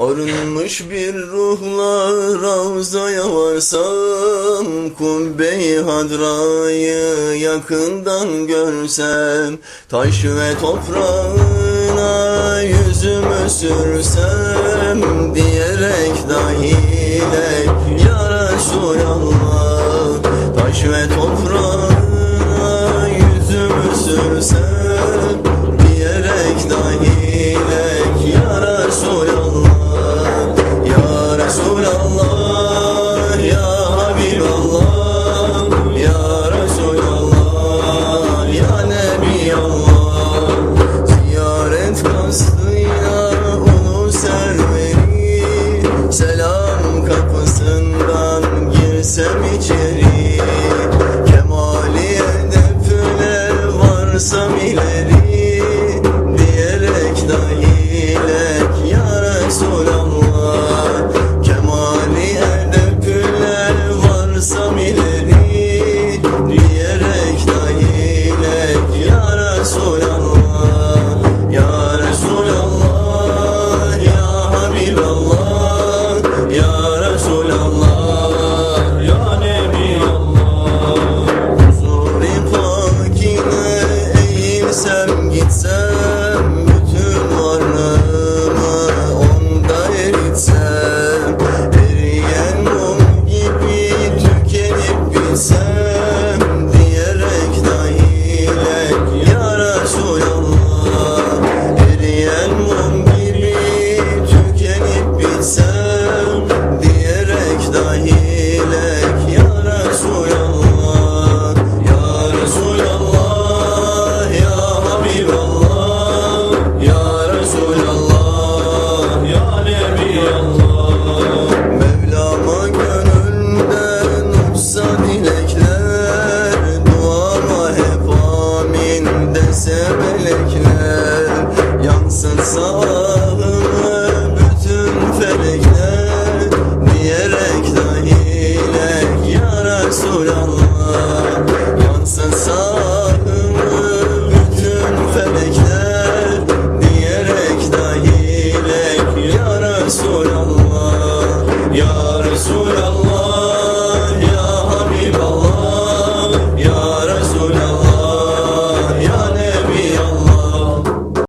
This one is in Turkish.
Arınmış bir ruhla Ravza'ya varsam Kubbe-i Hadra'yı yakından görsem Taş ve toprağına yüzümü sürsem Diyerek dahile Ya Resulallah Taş ve toprağına yüzümü sürsem Resulallah.